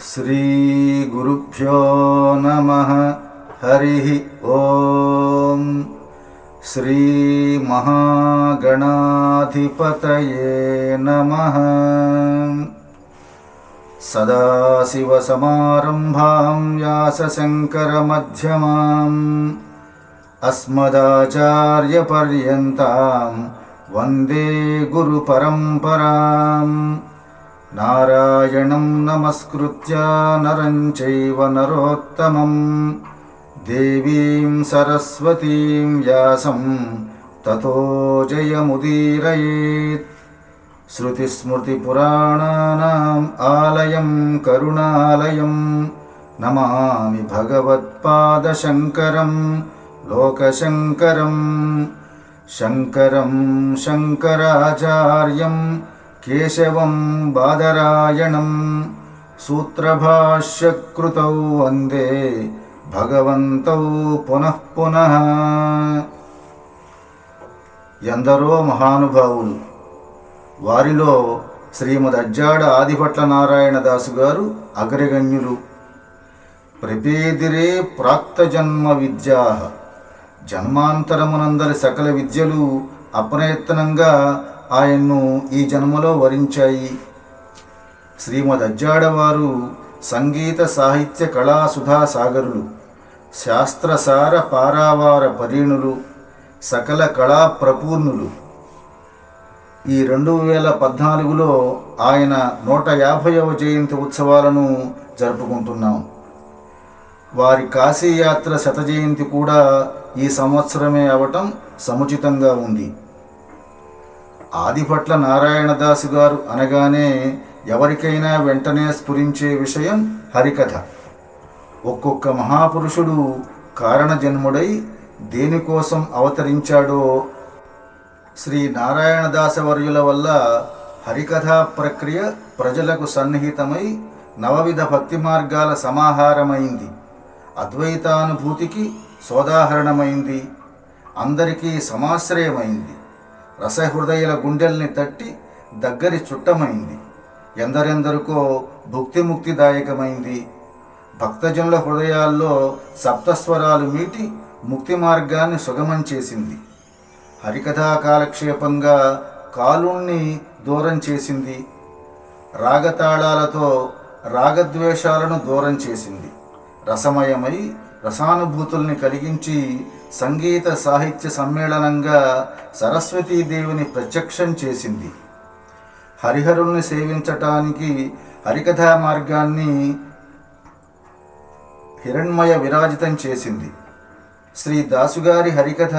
श्रीगुरुभ्यो नमः। हरिः ॐ श्रीमहागणाधिपतये नमः। सदाशिवसमारम्भां व्यासशङ्करमध्यमाम्। अस्मदाचार्यपर्यन्तां वन्दे गुरुपरम्पराम् नारायणं नमस्कृत्य नरं चैव नरोत्तमं। देवीं सरस्वतीं व्यासं ततो जयमुदीरयेत्। श्रुतिस्मृतिपुराणानाम् आलयं करुणालयं नमामि भगवत्पादशङ्करं लोकशङ्करं शङ्करं शङ्कराचार्यं केशवं बादरायणं सूत्रभाष्यकृतौ वन्दे భగవంతౌ పునః పునః ఎందరో మహానుభావులు వారిలో శ్రీమద్ అజ్జాడ ఆదిభట్ల నారాయణ దాసు గారు అగ్రగణ్యులు ప్రపేదిరే ప్రాక్తజన్మ విద్యా జన్మాంతరమునందరి సకల విద్యలు అప్రయత్నంగా ఆయన్ను ఈ జన్మలో వరించాయి. శ్రీమద్ అజ్జాడవారు సంగీత సాహిత్య కళా సుధా సాగరులు శాస్త్రసార పారావార పరీణులు సకల కళా ప్రపూర్ణులు. ఈ రెండు వేల పద్నాలుగులో ఆయన నూట యాభైవ జయంతి ఉత్సవాలను జరుపుకుంటున్నాం. వారి కాశీయాత్ర శత జయంతి కూడా ఈ సంవత్సరమే అవటం సముచితంగా ఉంది. ఆదిభట్ల నారాయణదాసు గారు అనగానే ఎవరికైనా వెంటనే స్ఫురించే విషయం హరికథ. ఒక్కొక్క మహాపురుషుడు కారణజన్ముడై దేనికోసం అవతరించాడో శ్రీ నారాయణదాసవర్యుల వల్ల హరికథా ప్రక్రియ ప్రజలకు సన్నిహితమై నవవిధ భక్తి మార్గాల సమాహారమైంది. అద్వైతానుభూతికి సోదాహరణమైంది. అందరికీ సమాశ్రయమైంది. రసహృదయుల గుండెల్ని తట్టి దగ్గరి చుట్టమైంది. ఎందరెందరికో భుక్తిముక్తిదాయకమైంది. భక్తజనుల హృదయాల్లో సప్తస్వరాలు మీటి ముక్తి మార్గాన్ని సుగమం చేసింది. హరికథా కాలక్షేపంగా కాలుణ్ణి దూరం చేసింది. రాగతాళాలతో రాగద్వేషాలను దూరం చేసింది. రసమయమై రసానుభూతుల్ని కలిగించి సంగీత సాహిత్య సమ్మేళనంగా సరస్వతీదేవిని ప్రత్యక్షం చేసింది. హరిహరుల్ని సేవించటానికి హరికథా మార్గాన్ని హిరణ్మయ విరాజితం చేసింది. శ్రీ దాసుగారి హరికథ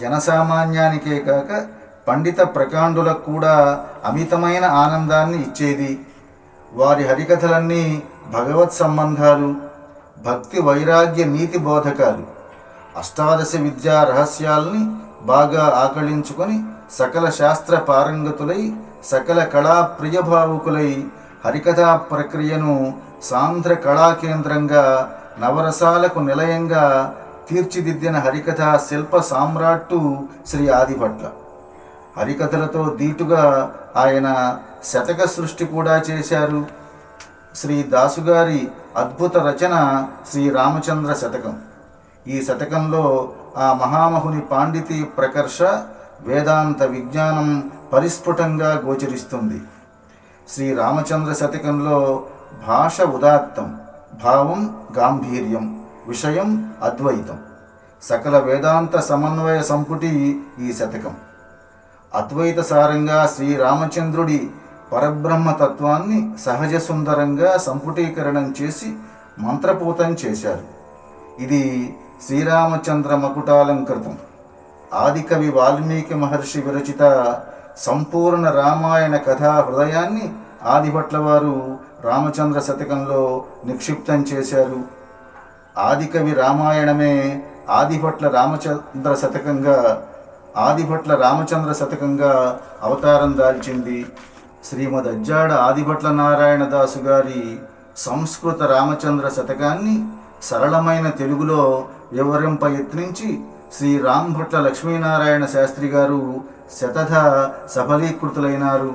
జనసామాన్యానికే కాక పండిత ప్రకాండులకు కూడా అమితమైన ఆనందాన్ని ఇచ్చేది. వారి హరికథలన్నీ భగవత్ సంబంధాలు భక్తి వైరాగ్య నీతి బోధకాలు. అష్టాదశ విద్యా రహస్యాల్ని బాగా ఆకళించుకొని సకల శాస్త్ర పారంగతులై సకల కళా ప్రియభావుకులై హరికథా ప్రక్రియను సాంద్ర కళాకేంద్రంగా నవరసాలకు నిలయంగా తీర్చిదిద్దిన హరికథ శిల్ప సామ్రాట్టు శ్రీ ఆదిభట్ల. హరికథలతో దీటుగా ఆయన శతక సృష్టి కూడా చేశారు. శ్రీ దాసుగారి అద్భుత రచన శ్రీ రామచంద్ర శతకం. ఈ శతకంలో ఆ మహామహుని పాండితి ప్రకర్ష వేదాంత విజ్ఞానం పరిస్ఫుటంగా గోచరిస్తుంది. శ్రీరామచంద్ర శతకంలో భాష ఉదాత్తం భావం గాంభీర్యం విషయం అద్వైతం. సకల వేదాంత సమన్వయ సంపుటి ఈ శతకం. అద్వైత సారంగా శ్రీరామచంద్రుడి పరబ్రహ్మతత్వాన్ని సహజ సుందరంగా సంపుటీకరణం చేసి మంత్రపూతం చేశారు. ఇది శ్రీరామచంద్ర మకుటాలంకృతం ఆదికవి వాల్మీకి మహర్షి విరచిత సంపూర్ణ రామాయణ కథా హృదయాన్ని ఆదిభట్ల వారు రామచంద్ర శతకంలో నిక్షిప్తం చేశారు. ఆదికవి రామాయణమే ఆదిభట్ల రామచంద్ర శతకంగా ఆదిభట్ల రామచంద్ర శతకంగా అవతారం దాల్చింది. శ్రీమద్ అజ్జాడ ఆదిభట్ల నారాయణ దాసు గారి సంస్కృత రామచంద్ర శతకాన్ని సరళమైన తెలుగులో వివరింప యత్నించి శ్రీ రాంభట్ల లక్ష్మీనారాయణ శాస్త్రి గారు శతథ సఫలీకృతులైనారు.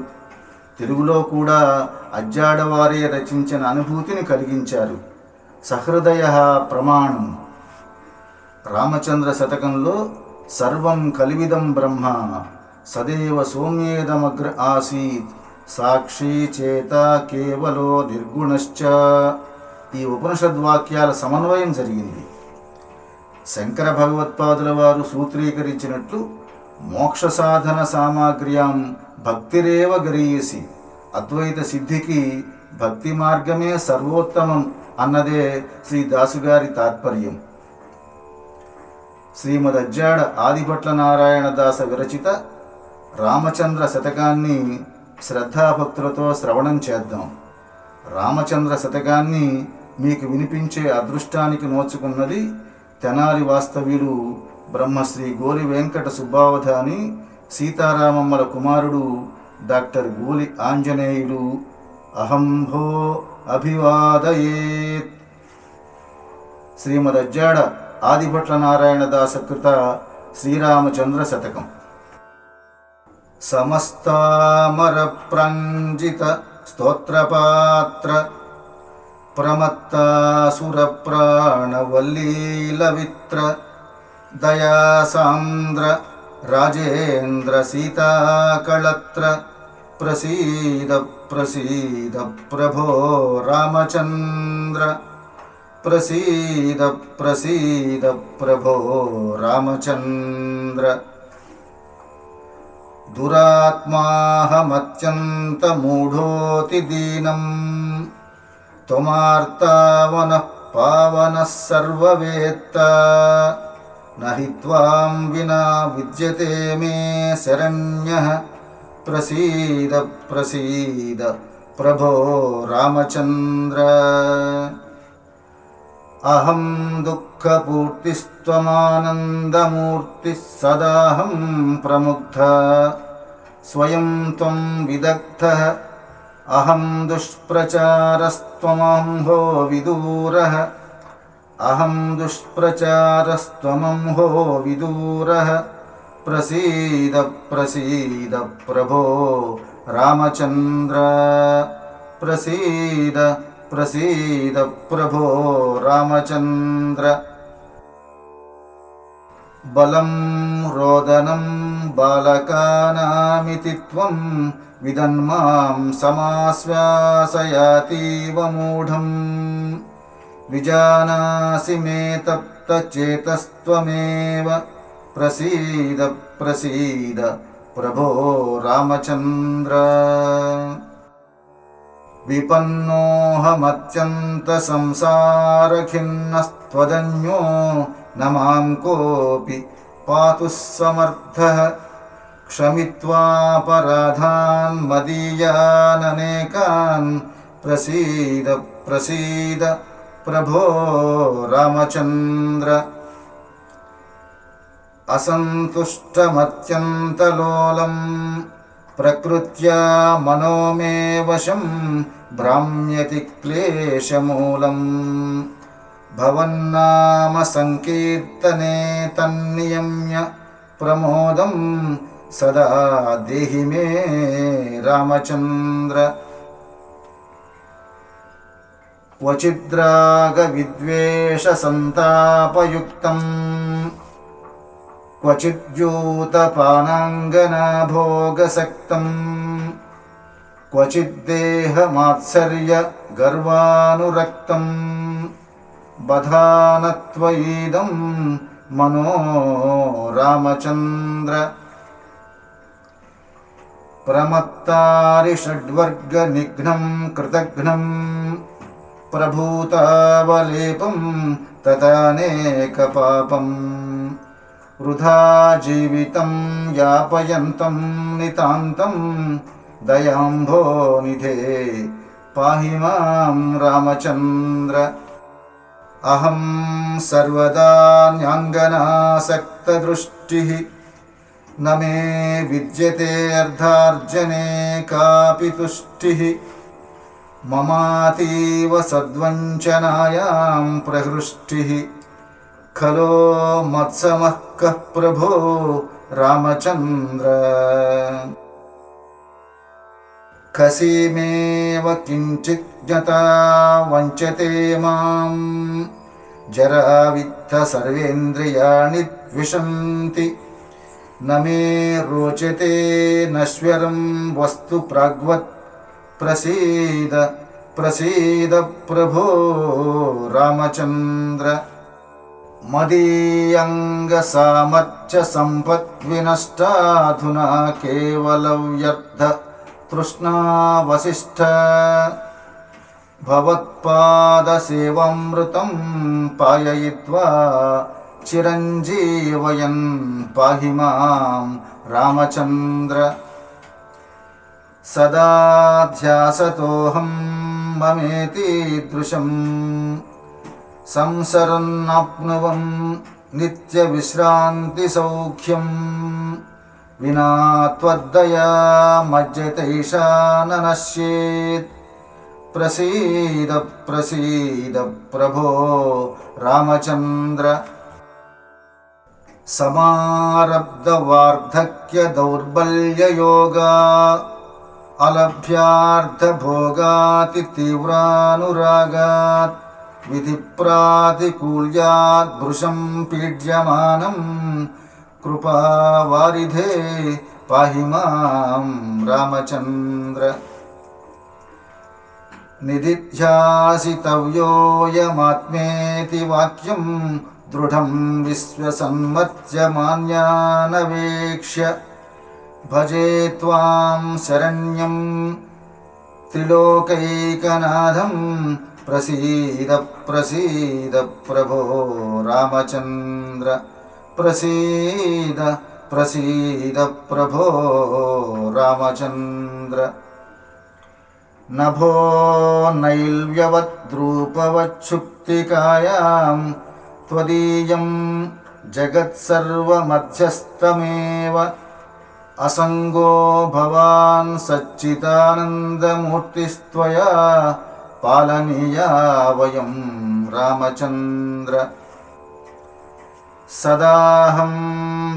తెలుగులో కూడా అజ్జాడవారే రచించిన అనుభూతిని కలిగించారు. సహృదయ ప్రమాణం. రామచంద్ర శతకంలో సర్వం కలివిదం బ్రహ్మ సదేవ సోమ్యేదమగ్ర ఆసీత్ సాక్షి చేత కేవలో నిర్గుణశ్చ. ఈ ఉపనిషద్వాక్యాల సమన్వయం జరిగింది. శంకర భగవత్పాదుల వారు సూత్రీకరించినట్లు మోక్ష సాధన సామాగ్ర్యాం భక్తిరేవ గరీయసి. అద్వైత సిద్ధికి భక్తి మార్గమే సర్వోత్తమం అన్నదే శ్రీ దాసుగారి తాత్పర్యం. శ్రీమద్ అజ్జాడ ఆదిభట్ల నారాయణ దాస విరచిత రామచంద్ర శతకాన్ని శ్రద్ధాభక్తులతో శ్రవణం చేద్దాం. రామచంద్ర శతకాన్ని మీకు వినిపించే అదృష్టానికి నోచుకున్నది తెనాలి వాస్తవ్యులు బ్రహ్మశ్రీ గోలి వెంకట సుబ్బావధాని సీతారామమ్మల కుమారుడు డాక్టర్ గోలి ఆంజనేయులు అహంభో అభివాదయేత్. శ్రీమదజ్జాడ ఆదిభట్ల నారాయణ దాసకృత శ్రీరామచంద్ర శతకం. సమస్తామర ప్రంజిత స్తోత్రపాత్ర प्रमत्तासुरप्राणवल्लीलवित्र दयासान्द्र राजेन्द्रसीताकळत्र प्रसीद प्रसीद प्रभो रामचन्द्र। दुरात्माहमत्यन्तमूढोऽतिदीनम्। त्वमार्तावनः पावनः सर्ववेत्ता न हि त्वां विना विद्यते मे शरण्यः। प्रसीद प्रसीद प्रभो रामचन्द्र। अहं दुःखपूर्तिस्त्वमानन्दमूर्तिः सदाहं प्रमुग्धा। स्वयं त्वं विदग्धः अहं दुष्प्रचारस्त्वमंहो विदूरः अहं दुष्प्रचारस्त्वमंहो विदूरः प्रसीद प्रसीद प्रभो रामचन्द्र। प्रसीद प्रसीद प्रभो रामचन्द्र। बलं रोदनं बालकानामिति त्वं विदन्मां समाश्वासयातीव मूढम्। विजानासि मे तप्तचेतस्त्वमेव। प्रसीद प्रसीद प्रभो रामचन्द्र। विपन्नोऽहमत्यन्तसंसारखिन्नस्त्वदन्यो न मां कोऽपि। पातुः समर्थः क्षमित्वापराधान् मदीयाननेकान् प्रसीद प्रसीद प्रभो रामचन्द्र। असन्तुष्टमत्यन्तलोलं प्रकृत्या मनो मे वशं भ्राम्यति क्लेशमूलम्। भवन्नाम सङ्कीर्तने तन्नियम्य प्रमोदं सदा देहि मे रामचन्द्र। क्वचिद्रागविद्वेषसन्तापयुक्तम्। क्वचिद्यूतपानाङ्गनाभोगसक्तम् क्वचिद्देहमात्सर्यगर्वानुरक्तम्। बधानत्वयीदं मनो रामचन्द्र प्रमत्तारिषड्वर्गनिघ्नं कृतघ्नं प्रभूतावलेपं तथानेकपापम् वृथा जीवितं यापयन्तं नितान्तं दयाम्भोनिधे पाहि मां रामचन्द्र। अहं सर्वदा न्याङ्गनासक्तदृष्टिः न मे विद्यते अर्धार्जने कापि तुष्टिः। ममातीव सद्वञ्चनायां प्रहृष्टिः। खलो मत्समः कः प्रभो रामचन्द्र। खसीमेव किञ्चित् ज्ञता वञ्चते माम्। जरावित्त सर्वेन्द्रियाणि द्विषन्ति न मे रोचते नश्वरं वस्तु प्राग्वत्। प्रसीद प्रसीद प्रभो रामचन्द्र। तृष्णावसिष्ठ भवत्पादसेवामृतं पाययित्वा चिरञ्जीवयन् पाहि मां रामचन्द्र। सदा ध्यासतोऽहं ममेतीदृशम् संसरन्नाप्नुवं नित्यविश्रान्तिसौख्यम्। विना त्वद्दया मज्जतैषा न नश्येत् प्रसीद प्रसीद प्रभो रामचन्द्र समारब्धवार्धक्यदौर्बल्ययोगा अलभ्यार्थभोगातितीव्रानुरागात् विधिप्रातिकूल्याद्भृशं पीड्यमानं कृपावारिधे पाहि मां रामचन्द्र। निदिध्यासितव्योऽयमात्मेति वाक्यं दृढं विश्वसन्मत्यमान्यानवेक्ष्य भजे त्वां शरण्यं त्रिलोकैकनाथं। प्रभो रामचन्द्र। प्रसीद प्रसीद प्रभो रामचन्द्र। नभो नैल्यवद्रूपवच्छुक्तिकायां त्वदीयं जगत्सर्वमध्यस्थमेव असङ्गो भवान् सच्चिदानन्दमूर्तिस्त्वया पालनीया वयं रामचन्द्र। सदाहं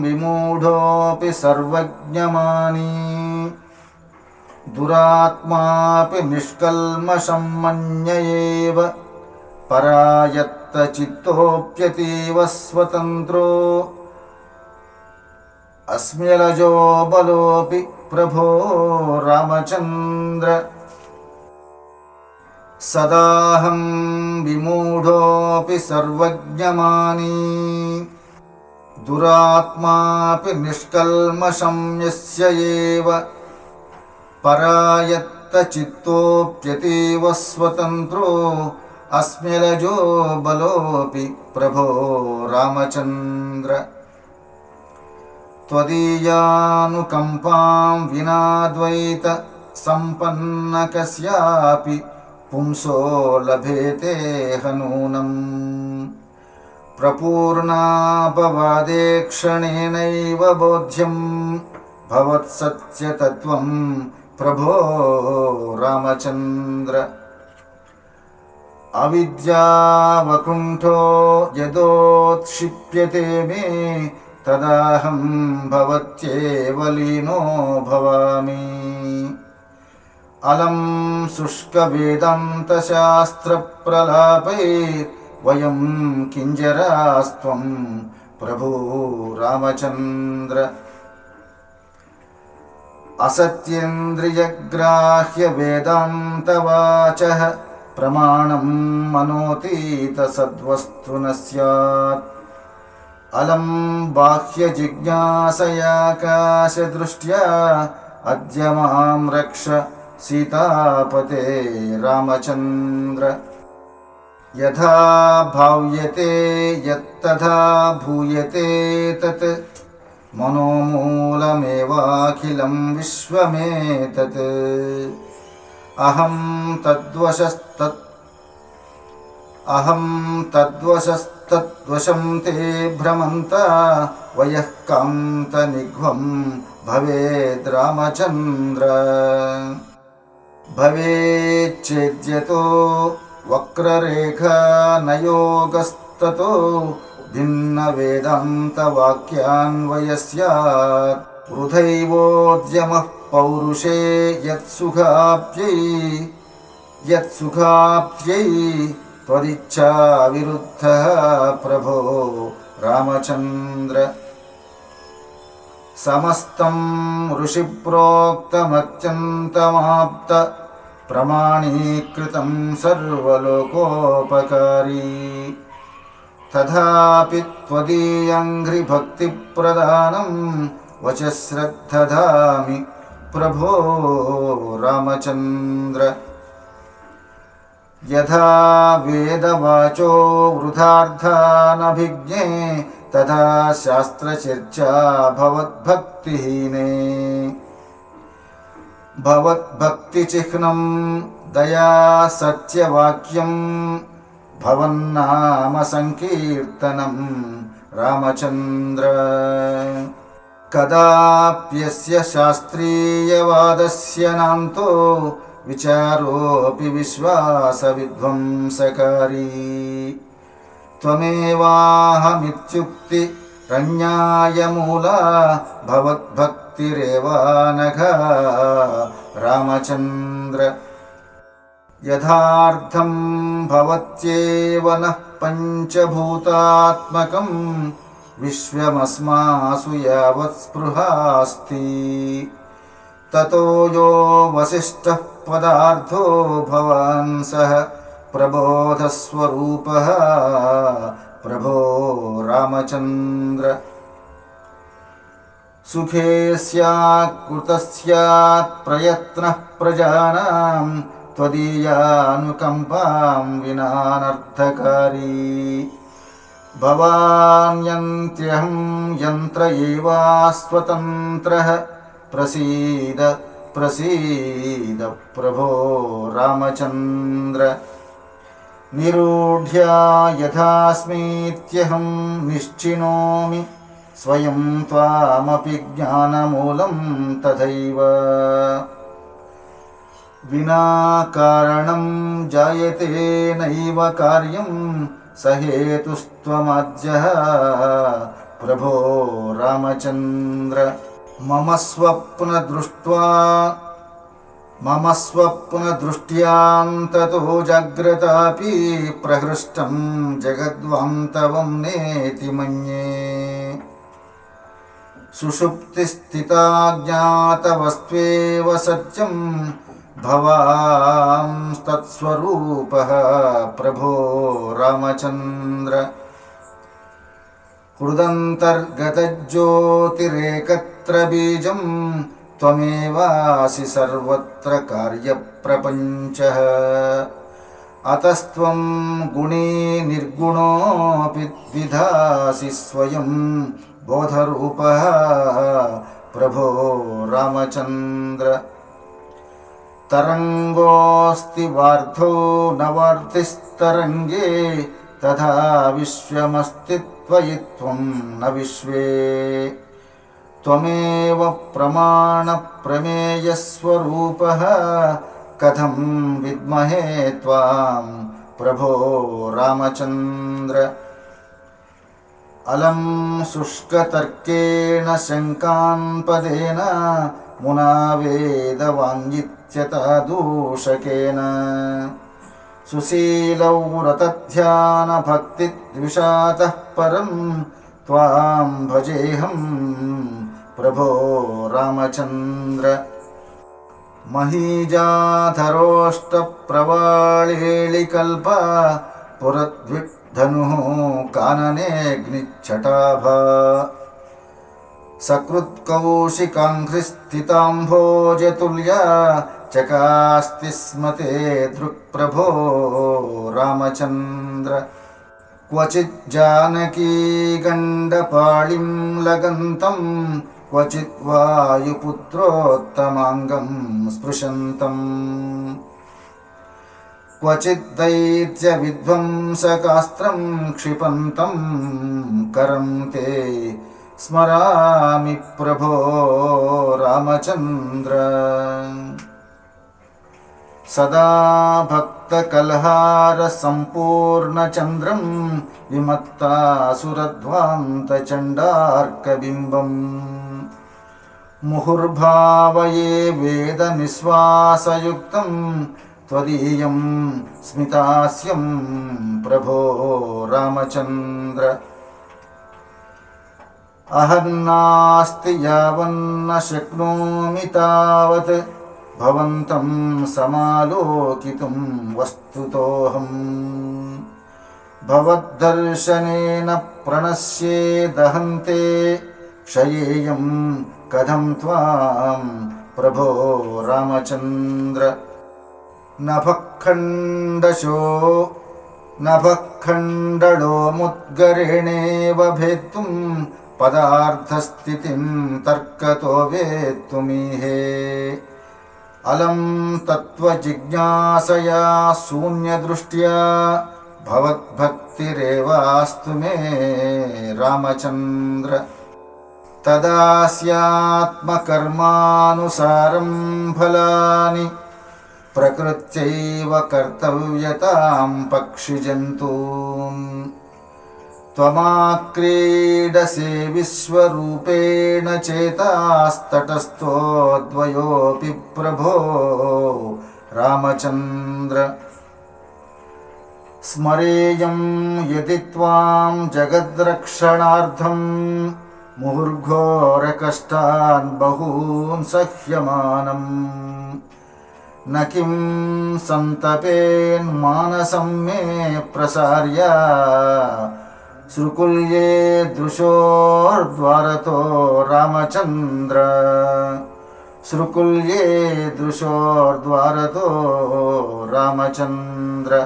विमूढोऽपि सर्वज्ञमानी। दुरात्मापि निष्कल्मषं मन्य एव परायत्तचित्तोऽप्यतीव स्वतन्त्रो। अस्म्यलजो बलोऽपि प्रभो रामचन्द्र। सदाहं विमूढोऽपि सर्वज्ञमानी। दुरात्मापि निष्कल्मषं यस्य एव। परायत्तचित्तोऽप्यतीव स्वतन्त्रो अस्म्यलजो बलोऽपि प्रभो रामचन्द्र। त्वदीयानुकम्पां विनाद्वैत सम्पन्न कस्यापि पुंसो लभेते हनूनम्। प्रपूर्णापवादे क्षणेनैव बोध्यं भवत्सत्यतत्त्वं प्रभो रामचन्द्र अविद्यावकुण्ठो यदोत्क्षिप्यते मे तदाहं भवत्येव लीनो भवामि। अलं शुष्कवेदान्तशास्त्रप्रलापै वयं किञ्जरास्त्वं प्रभो रामचन्द्र। असत्येन्द्रियग्राह्यवेदान्तवाचः प्रमाणं मनोतीतसद्वस्तु न स्यात् अलं बाह्यजिज्ञासयाकाशदृष्ट्या अद्य मां रक्ष सीतापते रामचन्द्र। यथा भाव्यते यत्तथा भूयते तत्। मनोमूलमेवाखिलं विश्वमेतत् अहं तद्वशस्तत् अहं तद्वशस्तद्वशं ते भ्रमन्ता वयः कान्तनिघ्वं भवेद् रामचन्द्र। भवेच्चेद्यतो वक्ररेखानयोगस्ततो भिन्नवेदान्तवाक्यान्वयस्यात्। वृथैवोद्यमः पौरुषे यत्सुखाप्यै यत्सुखाप्यै त्वदिच्छाविरुद्धः प्रभो रामचन्द्र। समस्तं ऋषिप्रोक्तमत्यन्तमाप्त प्रमाणीकृतं सर्वलोकोपकारी। तथापि त्वदीयङ्घ्रिभक्तिप्रदानं वचश्रद्धधामि प्रभो रामचन्द्र। यथा वेदवाचो वृथार्थानभिज्ञे तथा शास्त्रचर्चा भवद्भक्तिहीने। भवद्भक्तिचिह्नं दया सत्यवाक्यं भवन्नामसङ्कीर्तनं रामचन्द्र कदाप्यस्य शास्त्रीयवादस्य नान्तो विचारोऽपि विश्वासविध्वंसकारी। त्वमेवाहमित्युक्तिरन्यायमूला भवद्भक्तिरेवानघा रामचन्द्र। यथार्थं भवत्येव नः पञ्चभूतात्मकं विश्वमस्मासु यावत् स्पृहास्ति। ततो यो वसिष्ठः पदार्थो भवान् सः प्रबोधस्वरूपः प्रभो रामचन्द्र। सुखे स्यात् कृतः स्यात् प्रयत्नः प्रजानां त्वदीयानुकम्पां विनानर्थकारी भवान्यन्त्यहं यन्त्र एवास्वतन्त्रः। प्रसीद प्रसीद प्रभो रामचन्द्र। निरूढ्या यथास्मीत्यहं निश्चिनोमि स्वयं त्वामपि ज्ञानमूलं तथैव। विना कारणं जायते नैव कार्यं स हेतुस्त्वमद्यः प्रभो स्वप्नदृष्ट्यान्ततो जाग्रतापि प्रहृष्टं जगद्वान्तवं नेति मन्ये। सुषुप्तिस्थिता ज्ञातवस्त्वेव सत्यं भवांस्तत्स्वरूपः प्रभो रामचन्द्र। हृदन्तर्गतज्योतिरेकत्र बीजं त्वमेवासि सर्वत्र कार्यप्रपञ्चः। अतस्त्वं गुणी निर्गुणोऽपि द्विधासि स्वयं बोधरूपः। प्रभो रामचन्द्र तरङ्गोऽस्ति वार्धो न वार्तिस्तरङ्गे तथा विश्वमस्ति त्वयि त्वं न विश्वे। त्वमेव प्रमाणप्रमेयस्वरूपः कथं विद्महे त्वां प्रभो रामचन्द्र। अलं शुष्कतर्केण शङ्कान्पदेन मुना वेदवाङ्गित्यता दूषकेन सुशीलौ रतध्यानभक्तिद्विषातः परं त्वां भजेऽहं प्रभो रामचन्द्र। महीजाधरोष्टप्रवाळेळिकल्प पुरद्विद्धनुः काननेऽग्निच्छटाभा। सकृत्कौशिकाङ्घ्रिस्थिताम्भोजतुल्या चकास्ति स्म ते दृक्प्रभो रामचन्द्र। क्वचिज्जानकीगण्डपाळिं लगन्तं क्वचित् वायुपुत्रोत्तमाङ्गं स्पृशन्तम्। क्वचिद्दैत्यविध्वंसकास्त्रं क्षिपन्तं करं ते स्मरामि प्रभो रामचन्द्र सदा भक्तकल्हारसम्पूर्णचन्द्रं विमत्तासुरध्वान्तचण्डार्कबिम्बम्। मुहुर्भावये वेदनिःश्वासयुक्तं त्वदीयं स्मितास्यं प्रभो रामचन्द्र। अहन्नास्ति यावन्न शक्नोमि तावत् भवन्तं समालोकितुं वस्तुतोऽहम्। भवद्दर्शनेन प्रणश्येदहन्ते क्षयेयं कथं त्वां प्रभो रामचन्द्र। नभःखण्डशो नभःखण्डलो मुद्गरेणेव भेत्तुं पदार्थस्थितिं तर्कतो वेत्तुमीहे अलं तत्त्वजिज्ञासया शून्यदृष्ट्या भवद्भक्तिरेवास्तु मे रामचन्द्र। तदा स्यात्मकर्मानुसारं फलानि प्रकृत्यैव कर्तव्यतां पक्षिजन्तून् त्वमाक्रीडसे विश्वरूपेण चेतास्तटस्थोद्वयोऽपि प्रभो रामचन्द्र। स्मरेयं यदि त्वां जगद्रक्षणार्थं मुहुर्घोरकष्टान् बहून् सह्यमानम् न किं सन्तपेन्मानसं मे प्रसार्य श्रुकुल्ये दृशोर्द्वारतो रामचन्द्र। श्रुकुल्ये दृशोर्द्वारतो रामचन्द्र।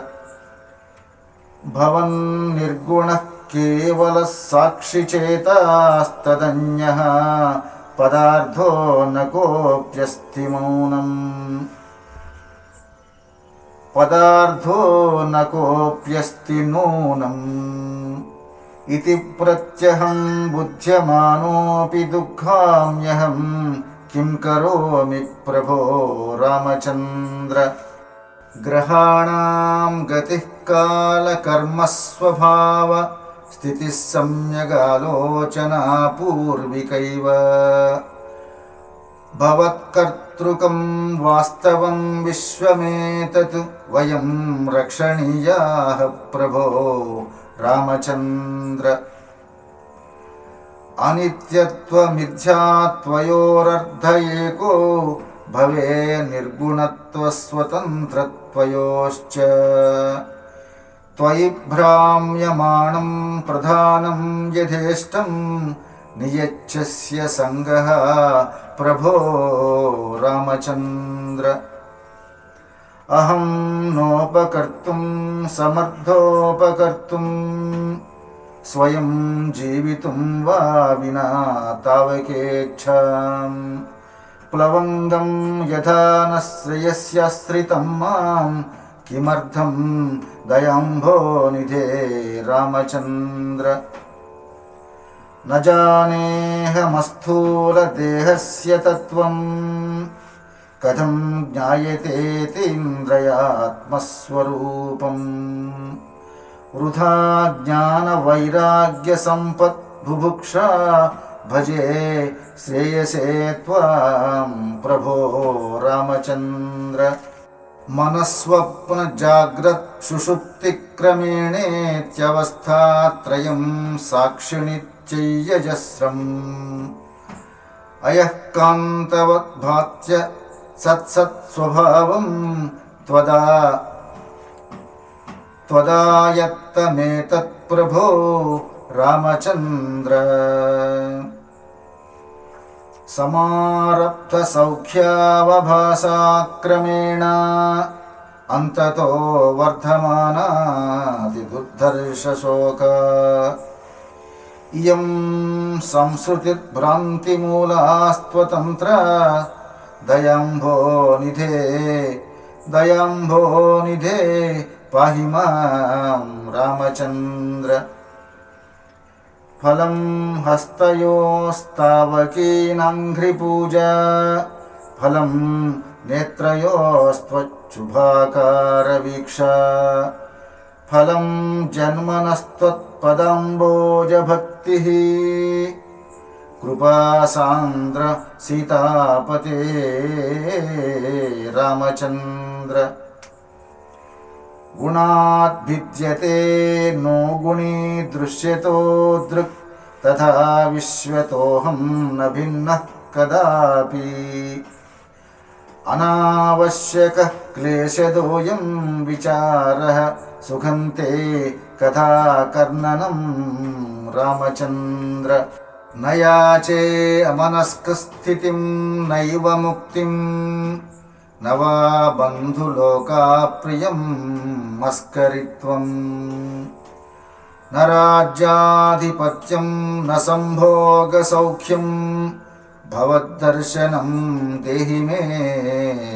भवन्निर्गुणः केवलः साक्षिचेतास्तदन्यः पदार्थो न कोऽप्यस्ति मौनम् पदार्थो न कोऽप्यस्ति नूनम् इति प्रत्यहं बुध्यमानोऽपि दुःखाम्यहं किं करोमि प्रभो रामचन्द्र? ग्रहाणां गतिः कालकर्मस्वभाव स्थितिः सम्यगालोचना पूर्विकैव भवत्कर्तृकं वास्तवं विश्वमेतत् वयं रक्षणीयाः प्रभो रामचन्द्र। अनित्यत्वमिथ्यात्वयोरर्ध एको भवे निर्गुणत्वस्वतन्त्रत्वयोश्च। त्वयि भ्राम्यमाणं प्रधानं यथेष्टं नियच्छस्य सङ्गः प्रभो रामचन्द्र अहं नोपकर्तुं समर्थोपकर्तुं स्वयं जीवितुं वा विना तावकेच्छाम् प्लवङ्गं यथा न श्रेयस्याश्रितं मां किमर्थं दयाम्भोनिधे रामचन्द्र। न जानेऽहमस्थूलदेहस्य तत्त्वम् कथं ज्ञायतेतीन्द्रयात्मस्वरूपम् वृथा ज्ञानवैराग्यसम्पद्बुभुक्षा भजे श्रेयसे त्वां प्रभो रामचन्द्र। मनस्वप्नजाग्रत् सुषुप्तिक्रमेणेत्यवस्थात्रयं साक्षिणित्ययजस्रम्। अयः कान्तवद्भात्य सत्सत्स्वभावं त्वदा त्वदायत्तमेतत्प्रभो रामचन्द्र। समारब्धसौख्यावभासाक्रमेण अन्ततो वर्धमानादिदुर्धर्षशोक। इयं संसृतिर्भ्रान्तिमूलास्त्वतन्त्र दयाम्भोनिधे दयाम्भोनिधे पाहि मां रामचन्द्र। फलं हस्तयोस्तावकीनाङ्घ्रिपूजा फलं नेत्रयोस्त्वच्छुभाकारवीक्षा फलं जन्मनस्त्वत्पदाम्बोजभक्तिः कृपासान्द्र सीतापते रामचन्द्र। गुणाद्भिद्यते नो गुणी दृश्यतो दृक् तथा विश्वतोऽहं न भिन्नः कदापि। अनावश्यकः क्लेशदोऽयं विचारः सुखन्ते कथाकर्णनं रामचन्द्र न याचे अमनस्कस्थितिं नैव मुक्तिं। न वा बन्धुलोकाप्रियं मस्करित्वम् न राज्याधिपत्यं न सम्भोगसौख्यं। भवद्दर्शनं देहि मे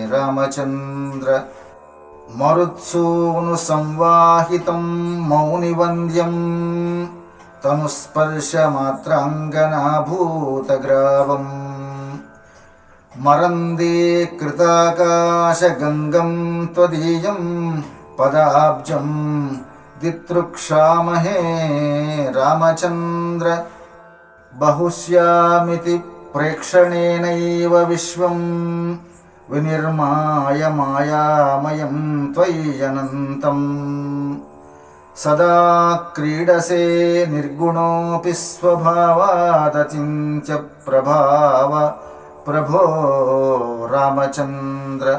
रामचन्द्र। मरुत्सूनुसंवाहितं मौनिवन्द्यम् तनुस्पर्शमात्राङ्गनाभूतग्रावम्। मरन्दीकृताकाशगङ्गं त्वदीयं पदाब्जं दितृक्षामहे रामचन्द्र। बहुश्यामिति प्रेक्षणेनैव विश्वं विनिर्माय मायामयं त्वय्यनन्तम् सदा क्रीडसे निर्गुणोऽपि स्वभावादचिन्त्य प्रभाव। प्रभो रामचन्द्र।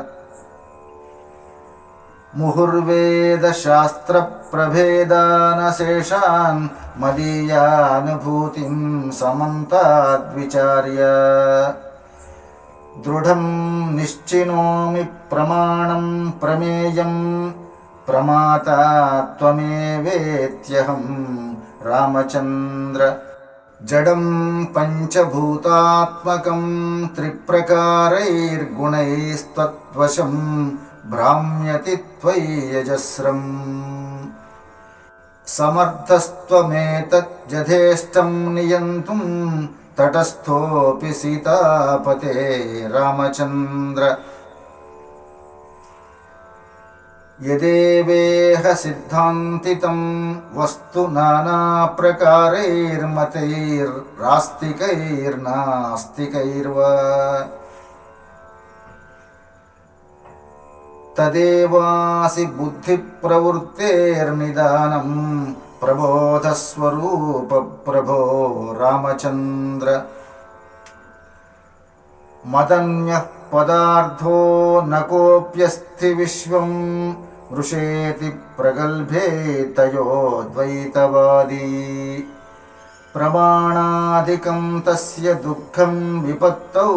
मुहुर्वेदशास्त्रप्रभेदानशेषान् मदीयानुभूतिं समन्ताद्विचार्य। दृढं निश्चिनोमि प्रमाणं प्रमेयम् प्रमाता त्वमेवेत्यहं रामचन्द्र। जडं पञ्चभूतात्मकं त्रिप्रकारैर्गुणैस्त्वद्वशं भ्राम्यति त्वय्यजस्रम् समर्थस्त्वमेतज्जथेष्टं नियन्तुं तटस्थोऽपि सीतापते रामचन्द्र यदेवेह सिद्धान्तितं वस्तु नानाप्रकारैर्मतैर्रास्तिकैर्नास्तिकैर्वा तदेवासि बुद्धिप्रवृत्तेर्निदानं प्रबोधस्वरूपप्रभो रामचन्द्र। मदन्यः पदार्थो न कोऽप्यस्ति विश्वं। वृषेति प्रगल्भे तयोद्वैतवादी प्रमाणादिकं तस्य दुःखं विपत्तौ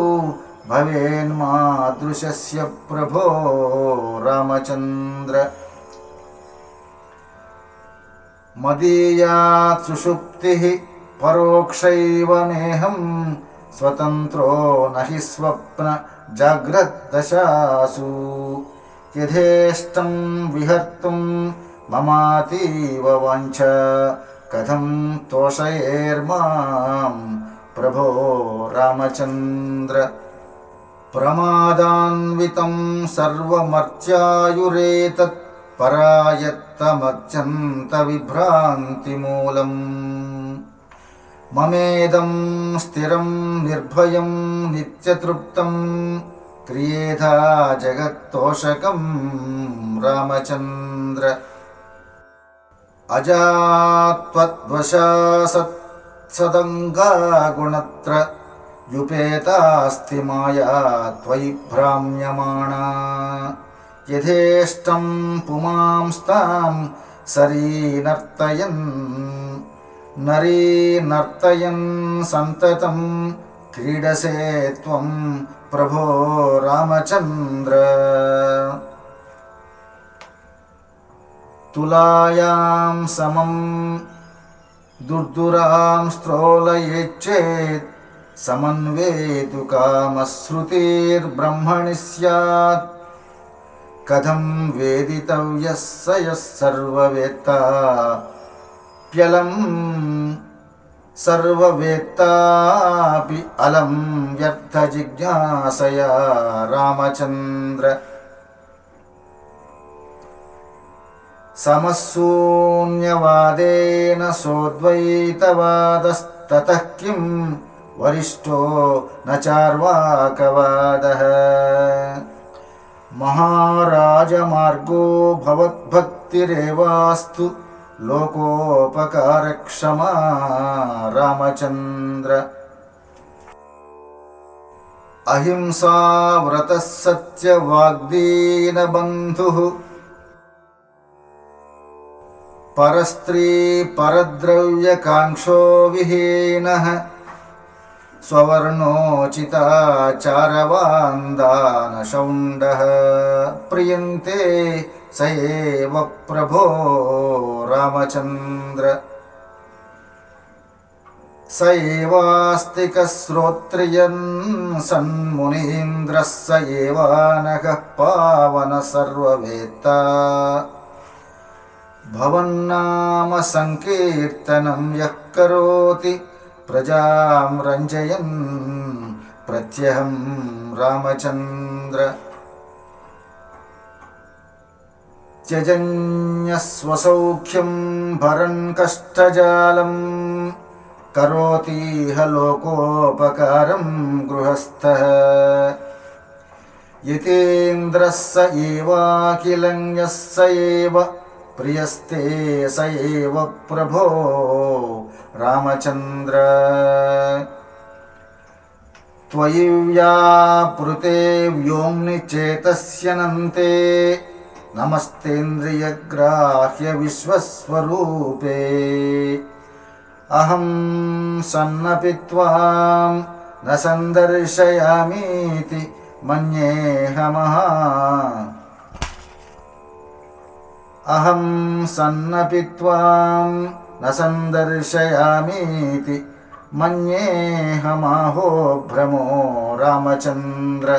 भवेन्मादृशस्य प्रभो रामचन्द्र। मदीयात् सुषुप्तिः परोक्षैव मेहं स्वतन्त्रो न हि स्वप्न जाग्रद्दशासु यथेष्टं विहर्तुं ममातीव वाञ्छ कथं तोषयेर्मां प्रभो रामचन्द्र। प्रमादान्वितं सर्वमर्त्यायुरेतत् परायत्तमत्यन्तविभ्रान्तिमूलम् ममेदं स्थिरं निर्भयं नित्यतृप्तं क्रियेधा जगत्तोषकं रामचन्द्र। अजात्वद्वशासत्सदङ्गागुणत्र युपेतास्ति माया त्वयि भ्राम्यमाणा। यथेष्टं पुमांस्तां सरीनर्तयन् नरीनर्तयन् सन्ततं क्रीडसे त्वं प्रभो रामचन्द्र। तुलायां समं दुर्दुरां स्त्रोलयेच्चेत् समन्वेतुकामश्रुतिर्ब्रह्मणि स्यात्। कथं वेदितव्यः स यः सर्ववेत्ता प्यलं सर्ववेत्तापि अलं व्यर्थजिज्ञासया रामचन्द्र। समशून्यवादेन सोद्वैतवादस्ततः किं वरिष्ठो न चार्वाकवादः। महाराजमार्गो भवद्भक्तिरेवास्तु लोकोपकारक्षमा रामचन्द्र। अहिंसा व्रतः सत्यवाग्दीनबन्धुः। परस्त्री परद्रव्यकाङ्क्षो विहीनः। स्ववर्णोचिताचारवान्दानशौण्डः। प्रियन्ते स एव प्रभो रामचन्द्र स एवास्तिकश्रोत्रियन् सन्मुनीन्द्रः स एवानघः पावनः सर्ववेत्ता भवन्नाम सङ्कीर्तनं यः करोति प्रजां रञ्जयन् प्रत्यहं रामचन्द्र त्यजन्यस्वसौख्यं भरन् कष्टजालं करोतीह लोकोपकारं गृहस्थः। यतेन्द्रः स एवाखिलङ्गः स एव प्रियस्ते स एव प्रभो रामचन्द्र। त्वयि व्यापृते व्योम्नि चेतस्यनन्ते नमस्तेन्द्रियग्राह्यविश्वस्वरूपे अहं सन्नपि त्वां न सन्दर्शयामीति मन्येऽहमः अहं सन्नपि त्वां न सन्दर्शयामीति मन्येऽहमाहो भ्रमो रामचन्द्र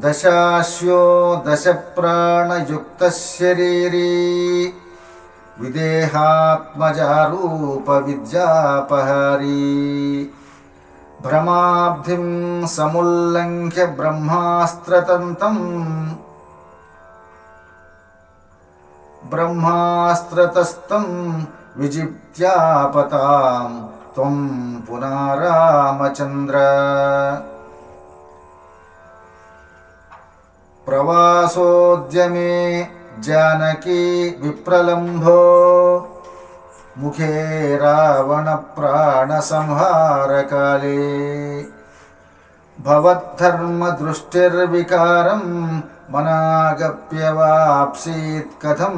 दशाश्यो दशप्राणयुक्तः शरीरी। विदेहात्मजारूपविद्यापहारी। भ्रमाब्धिं समुल्लङ्घ्य ब्रह्मास्त्रतन्तम् ब्रह्मास्त्रतस्तं विजित्यापतां त्वं पुनारामचन्द्र प्रवासोद्यमे जानकी विप्रलम्भो। मुखे रावणप्राणसंहारकाले। भवद्धर्मदृष्टिर्विकारं मनागप्यवाप्सीत् कथं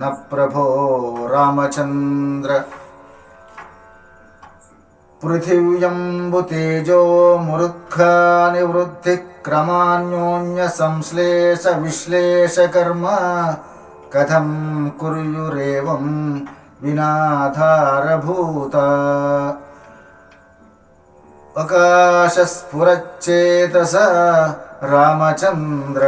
न प्रभो रामचन्द्र। पृथिव्यम्बुतेजो मुरुद्घा निवृत्तिक्रमान्योन्यसंश्लेषविश्लेषकर्म कथं कुर्युरेवं विनाधारभूत। अकाशस्फुरच्चेतस रामचन्द्र।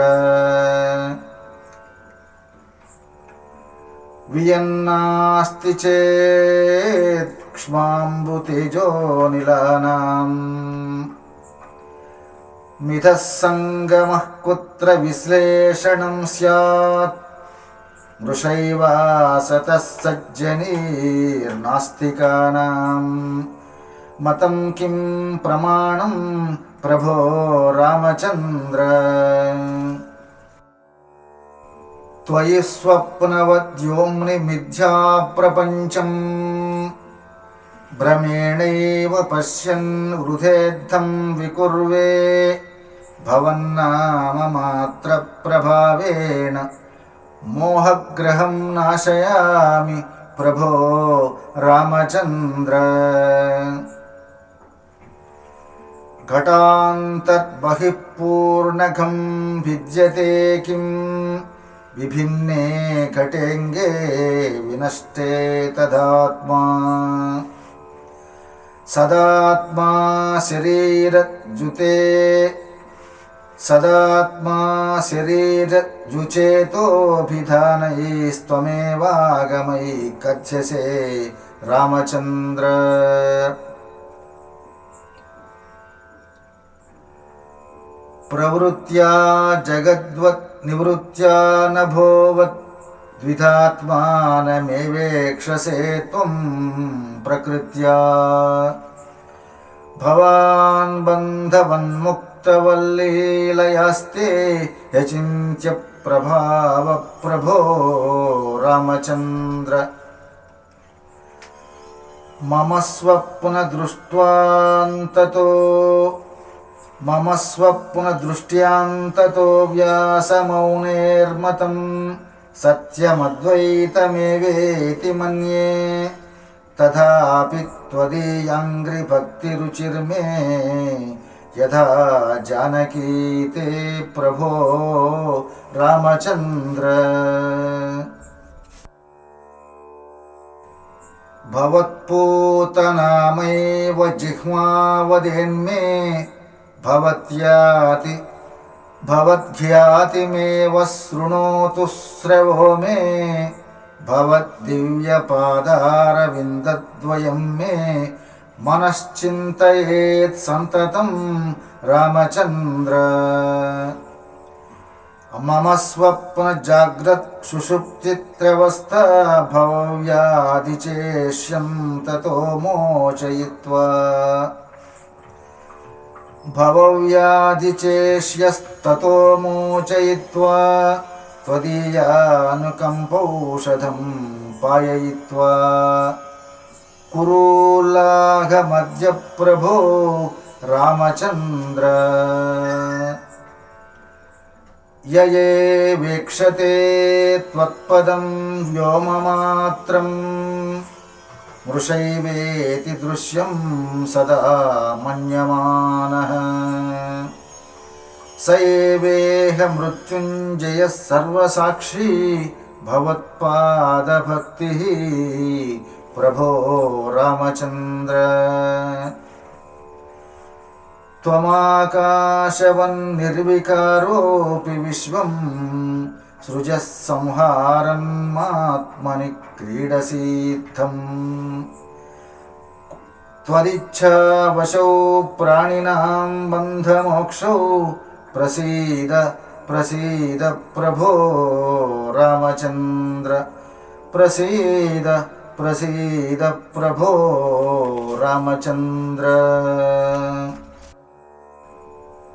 वियन्नास्ति चेत् क्ष्माम्बुतेजोनिलानाम् मिथः सङ्गमः कुत्र विश्लेषणं स्यात्? मृषैवासतः सज्जनीर्नास्तिकानाम्। मतं किं प्रमाणं? प्रभो रामचन्द्र। त्वयि स्वप्नवद्योम्नि मिथ्याप्रपञ्चम् भ्रमेणैव पश्यन् वृथेद्धं विकुर्वे भवन्नाममात्रप्रभावेण मोहग्रहं नाशयामि प्रभो रामचन्द्र। घटान्तर्बहिः पूर्णघं भिद्यते किं? विभिन्ने घटेऽङ्गे विनष्टे तदात्मा। सदात्मा शरीरजुते सदात्मा शरीरजुचेतोऽभिधानैस्त्वमेवागमयि कथ्यसे रामचन्द्र। प्रवृत्त्या जगद्वत् निवृत्त्या नभोवत् द्विधात्मानमेवेक्षसे त्वं प्रकृत्या। भवान् बन्धवन्मुक्तवल्लीलयास्ते यचिन्त्य प्रभाव प्रभो रामचन्द्र। मम स्वप्नदृष्ट्वान्ततो मम स्वप्नदृष्ट्यान्ततो व्यासमौनेर्मतं सत्यमद्वैतमेवेति मन्ये। तथापि त्वदीयाङ्घ्रिभक्तिरुचिर्मे यथा जानकी प्रभो रामचन्द्र। भवत्पूतनामैव जिह्वावदेन्मे भवत्याति भवद्ध्यातिमेव शृणोतु श्रवो मे भवद्दिव्यपादारविन्दद्वयं मे मनश्चिन्तयेत् सन्ततं रामचन्द्र। मम स्वप्नजाग्रत् सुषुप्तित्रवस्था भव्यादिचेष्यं ततो मोचयित्वा। भवव्याधिचेष्यस्ततो मोचयित्वा त्वदीयानुकम्पौषधं पाययित्वा कुरूल्लाघमद्य प्रभो रामचन्द्र। यये वीक्षते त्वत्पदं व्योममात्रम् मृषैवेति दृश्यं सदा मन्यमानः। स एवेह मृत्युञ्जयः सर्वसाक्षी भवत्पादभक्तिः प्रभो रामचन्द्र। त्वमाकाशवन्निर्विकारोऽपि विश्वम् सृजः संहारन्मात्मनि क्रीडसीत्थम्। त्वदिच्छावशौ प्राणिनां बन्धमोक्षौ प्रसीद प्रसीद प्रभो रामचन्द्र। प्रसीद प्रसीद प्रभो रामचन्द्र।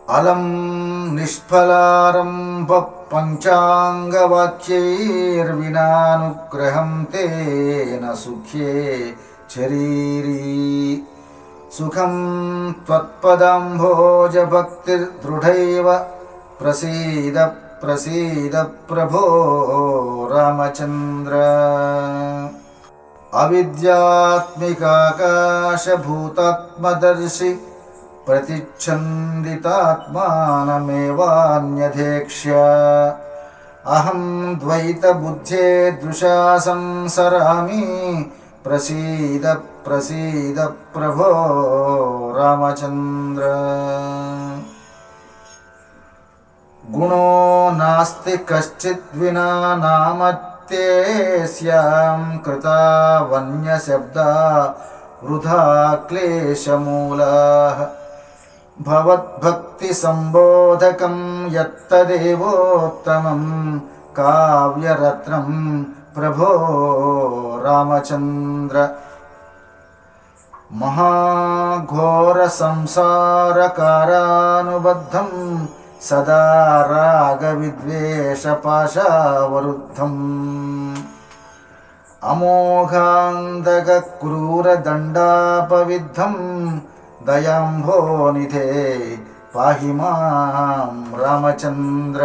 अलं निष्फलारम्भ पञ्चाङ्गवाक्यैर्विनानुग्रहं तेन सुख्ये शरीरी। सुखं त्वत्पदाम्भोजभक्तिर्दृढैव प्रभो रामचन्द्र अविद्यात्मिकाकाशभूतात्मदर्शि प्रतिच्छन्दितात्मानमेवान्यधेक्ष्य। अहं द्वैतबुद्धे संसरामि प्रसीद प्रसीद प्रभो रामचन्द्र। गुणो नास्ति कश्चिद्विना नामत्येस्यां कृता वन्यशब्दा वृथा क्लेशमूलाः भवद्भक्तिसम्बोधकं यत्तदेवोत्तमं काव्यरत्नं प्रभो रामचन्द्र। महाघोरसंसारकारानुबद्धं सदा रागविद्वेषपाशावरुद्धम्। अमोघान्तकक्रूरदण्डापविद्धं दयाम्भोनिधे पाहि मां रामचन्द्र।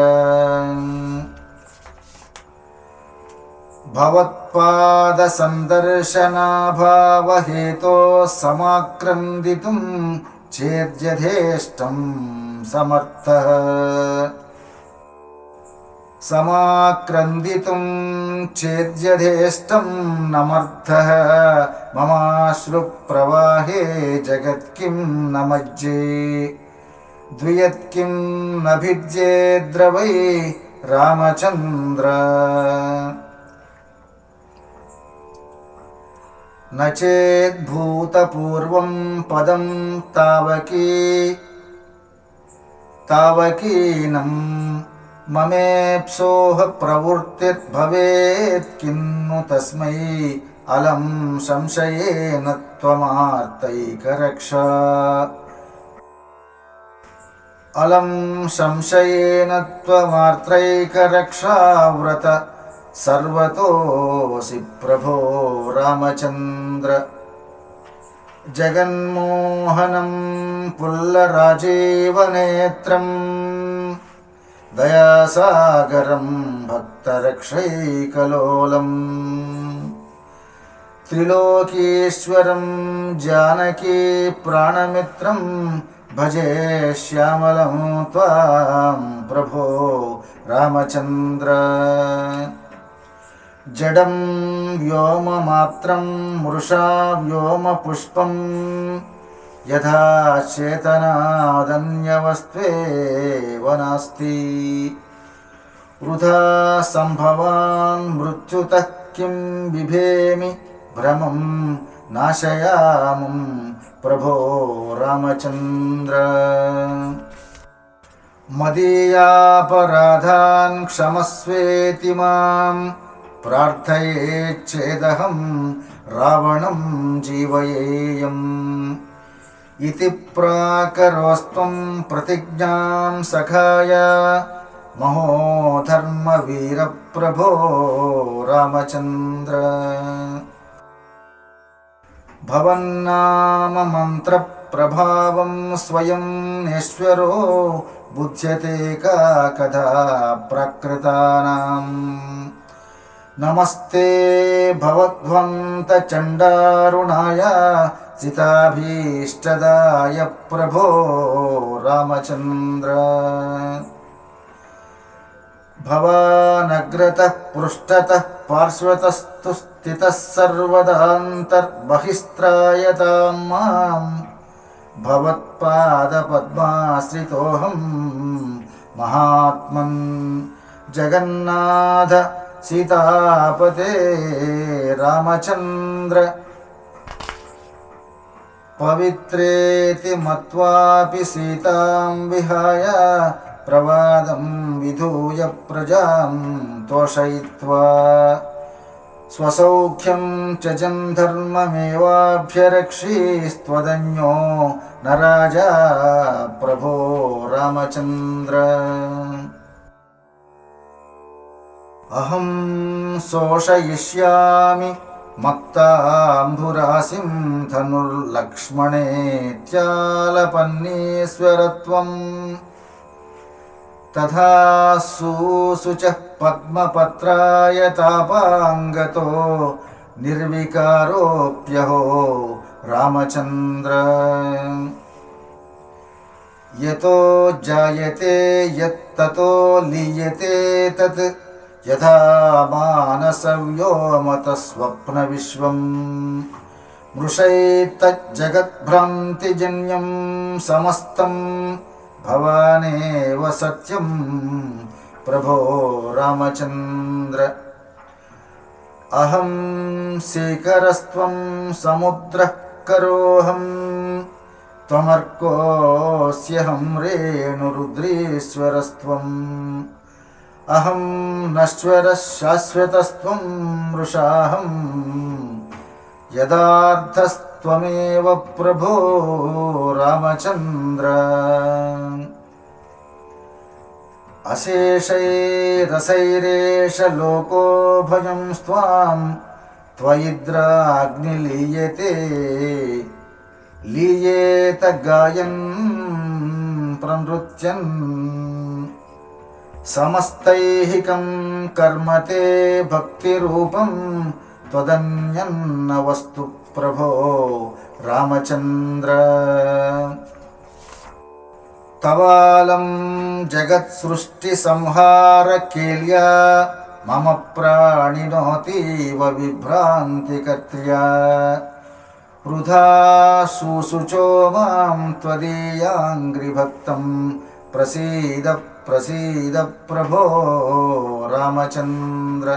भवत्पादसन्दर्शनाभावहेतोः समाक्रन्दितुं चेद्यथेष्टं समर्थः। समाक्रन्दितुं चेद्यथेष्टं नमर्थः। ममाश्रुप्रवाहे जगत्किं न मज्जे द्वियत्किं न भिद्येद्रवै रामचन्द्र न चेद्भूतपूर्वं तावकीनं ममेप्सोः प्रवृत्तिर्भवेत् किन्नु तस्मै अलं संशयेन त्वमार्तैकरक्षा। अलं संशयेन त्वमार्त्रैकरक्षाव्रत सर्वतोऽसि प्रभो रामचन्द्र जगन्मोहनं पुल्लराजेव नेत्रम् दयासागरं भक्तरक्षैकलोलम् त्रिलोकीश्वरं जानकी प्राणमित्रं भजे श्यामलं त्वां प्रभो रामचन्द्र जडं व्योममात्रं मृषा व्योमपुष्पं यथा चेतनादन्यवस्त्वेव नास्ति। वृथा सम्भवान् मृत्युतः किं बिभेमि? भ्रमं नाशयामं प्रभो रामचन्द्र। मदीयापराधान् क्षमस्वेति मां प्रार्थयेच्छेदहं रावणं जीवयेयम् इति प्राकरोस्त्वं प्रतिज्ञां सखाय। महोधर्मवीरप्रभो रामचन्द्र। भवन्नाममन्त्रप्रभावं स्वयं नेश्वरो बुध्यते का कदा प्रकृतानाम् नमस्ते भवध्वन्तचण्डारुणाय सिताभीष्टदाय प्रभो रामचन्द्र। भवानग्रतः पृष्ठतः पार्श्वतस्तु स्थितः सर्वदान्तर्बहिस्त्रायतां मां भवत्पादपद्माश्रितोऽहं महात्मन्। जगन्नाथ सीतापते रामचन्द्र। पवित्रेति मत्वापि सीतां विहाय प्रवादं विधूय प्रजां तोषयित्वा स्वसौख्यं च जन्धर्ममेवाभ्यरक्षीस्त्वदन्यो न राजा प्रभो रामचन्द्र अहं शोषयिष्यामि मत्ताम्भुरासिं धनुर्लक्ष्मणेत्यालपन्नीश्वरत्वम्। तथा सुशुचः पद्मपत्राय तापाङ्गतो निर्विकारोऽप्यहो रामचन्द्र। यतो जायते यत्ततो लीयते तत् यथा मानसव्योमतस्वप्नविश्वम् मृषैतज्जगद्भ्रान्तिजन्यं समस्तम् भवानेव सत्यं प्रभो रामचन्द्र। अहं शेखरस्त्वं समुद्रः करोऽहं त्वमर्कोऽस्यहं रेणुरुद्रेश्वरस्त्वम् अहं नश्वरः शाश्वतस्त्वं मृषाहम् यदार्थस्त्वमेव प्रभो रामचन्द्र। अशेषैरसैरेष लोको भयं स्वां त्वयिद्राग्निलीयते लीयेत गायन् प्रनृत्यन् समस्तैहिकं कर्म ते भक्तिरूपं त्वदन्यन्न वस्तु प्रभो रामचन्द्र। तवालं जगत्सृष्टिसंहारकेल्या मम प्राणिनोतीव विभ्रान्तिकर्त्र्या। वृथा सुशुचो मां त्वदीयाङ्घ्रिभक्तं प्रसीद प्रभो रामचन्द्र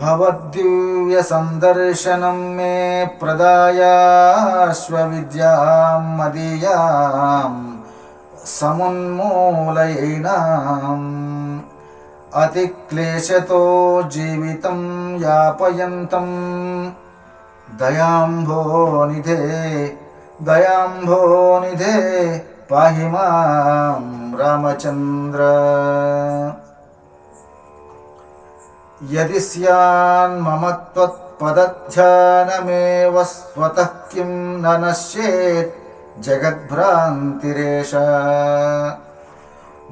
भवद्दिव्यसन्दर्शनं मे प्रदायाश्वविद्यां मदीयां समुन्मूलयैनां अतिक्लेशतो जीवितं यापयन्तम् दयाम्भोनिधे दयाम्भोनिधे पाहि मां रामचन्द्र। यदि स्यान्मम त्वत्पदध्यानमेव स्वतः किं न नश्येत् जगद्भ्रान्तिरेष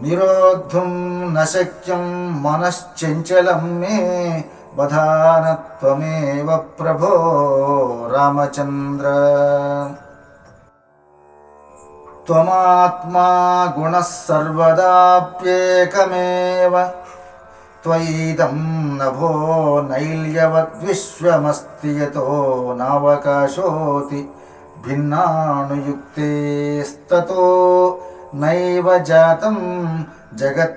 निरोद्धुं न शक्यं मनश्चञ्चलं मे वधान त्वमेव प्रभो रामचन्द्र त्वमात्मा गुणः सर्वदाप्येकमेव। त्वयिदं नभो नैल्यवद्विश्वमस्ति यतो नावकाशोऽति भिन्नानुयुक्तेस्ततो नैव जातं जगत्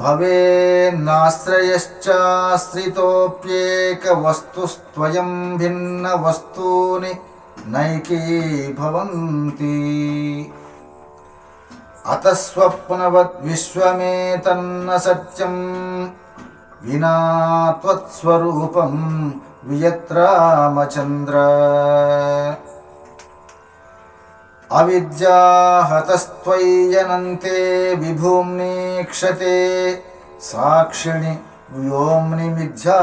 भवेन्नाश्रयश्चाश्रितोऽप्येकवस्तुस्त्वयं भिन्नवस्तूनि नैकी भवन्ति अतः स्वप्नवद्विश्वमेतन्न सत्यं विना त्वत्स्वरूपं वियत्रामचन्द्र अविद्याहतस्त्वय्यनन्ते विभूम्नीक्षते साक्षिणि व्योम्नि मिथ्या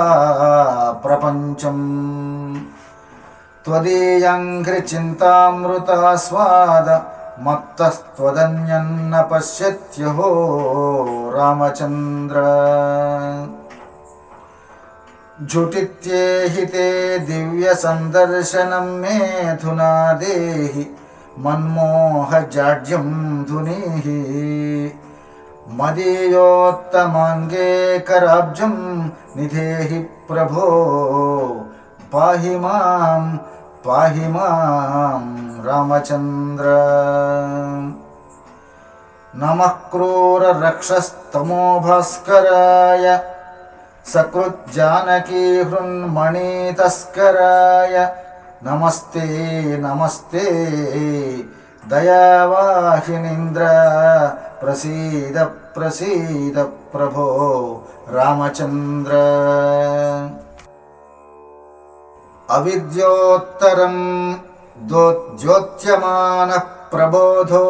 प्रपञ्चम् त्वदीयङ्घ्रिचिन्तामृतास्वाद मत्तस्त्वदन्यन्न पश्यत्यहो रामचन्द्र झुटित्येहिते दिव्यसन्दर्शनं मेऽधुना देहि मन्मोहजाड्यं धुनीः मदीयोत्तमाङ्गे कराब्जं निधेहि प्रभो। पाहि मां पाहि मां रामचन्द्र। नमः क्रूररक्षस्तमो भास्कराय सकृज्जानकीहृन्मणितस्कराय नमस्ते नमस्ते। दयावाहिनीन्द्र प्रसीद प्रसीद प्रभो रामचन्द्र। अविद्योत्तरं द्योत्यमानः प्रबोधो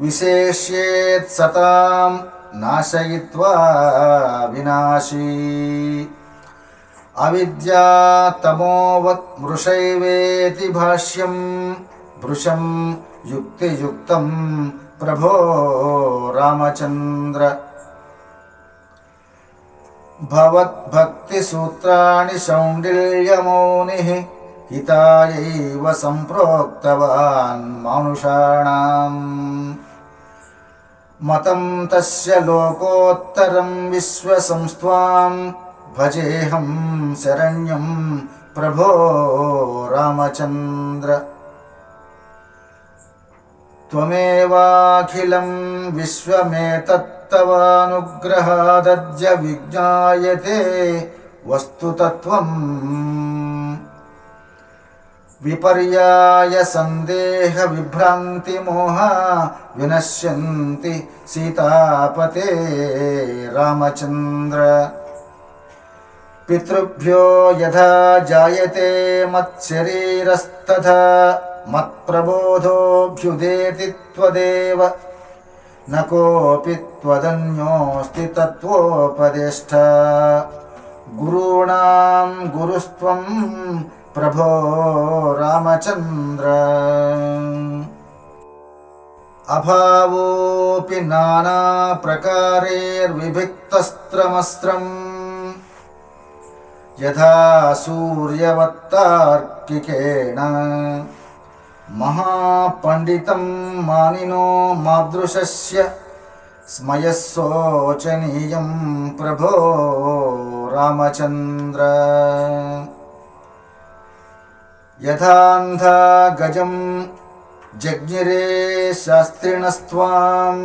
विशेष्येत्सतां नाशयित्वा विनाशी अविद्यातमोवत्मृषैवेति भाष्यं भृशं युक्तियुक्तं प्रभो रामचन्द्र। भवद्भक्तिसूत्राणि शौण्डिल्यमौनिः हितायैव सम्प्रोक्तवान् मानुषाणाम्। मतं तस्य लोकोत्तरं विश्वसंस्त्वां भजेऽहं शरण्यं प्रभो रामचन्द्र। त्वमेवाखिलं विश्वमेतत्तवानुग्रहादद्य विज्ञायते वस्तुतत्त्वम्। विपर्यायसन्देहविभ्रान्तिमोहा विनश्यन्ति सीतापते रामचन्द्र। पितृभ्यो यथा जायते मत्शरीरस्तथा मत्प्रबोधोऽभ्युदेति त्वदेव। न कोऽपि त्वदन्योऽस्ति तत्त्वोपदेष्टा गुरूणां गुरुस्त्वं प्रभो रामचन्द्र। अभावोऽपि नानाप्रकारेर्विभिक्तस्त्रमस्त्रम् यथा सूर्यवत्तार्किकेण महापण्डितं मानिनो मादृशस्य स्मयस्सोचनीयं प्रभो रामचन्द्र। यथान्धा गजं जज्ञिरे शास्त्रिणस्त्वाम्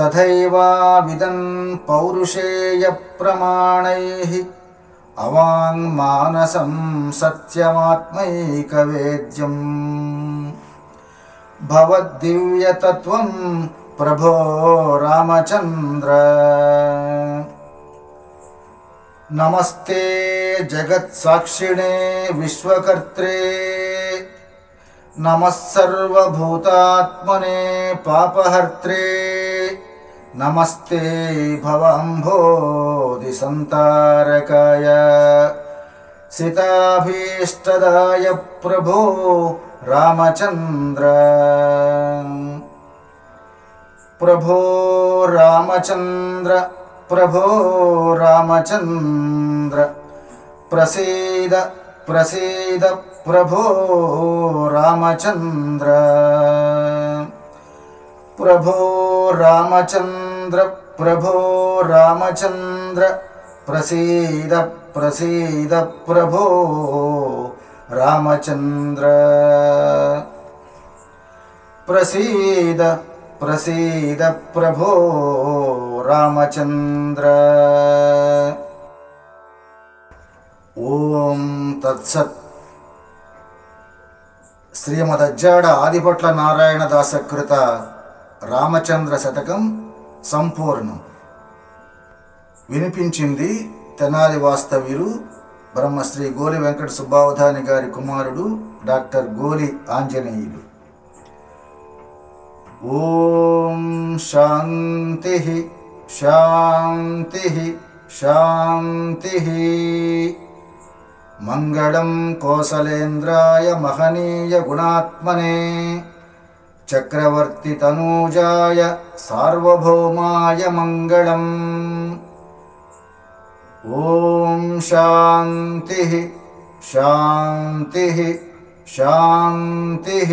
तथैवाविदन् पौरुषेयप्रमाणैः अवाङ्मानसं सत्यमात्मैकवेद्यम्। भवद्दिव्यतत्त्वं प्रभो रामचन्द्र। नमस्ते जगत्साक्षिणे विश्वकर्त्रे। नमः सर्वभूतात्मने पापहर्त्रे नमस्ते भवाम्भोधिसन्तारकाय सिताभीष्टदाय प्रभो रामचन्द्र। प्रभो रामचन्द्र प्रभो रामचन्द्र। प्रसीद प्रसीद प्रभो रामचन्द्र। प्रभो रामचन्द्र प्रभो रामचन्द्र प्रसीद प्रसीद प्रभो रामचन्द्र प्रसीद प्रसीद प्रभो रामचन्द्र ఓం తత్సత్ శ్రీమదజ్జాడ ఆదిపట్ల నారాయణ దాసకృత రామచంద్ర శతకం సంపూర్ణం. వినిపించింది తెనాలి వాస్తవ్యులు బ్రహ్మశ్రీ గోలి వెంకట సుబ్బావధాని గారి కుమారుడు డాక్టర్ గోలి ఆంజనేయుడు ఓం శాంతి శాంతి శాంతి. మంగళం కోసలేంద్రాయ మహనీయ గుణాత్మనే. चक्रवर्तितनूजाय सार्वभौमाय मङ्गलम्। ॐ शान्तिः शान्तिः शान्तिः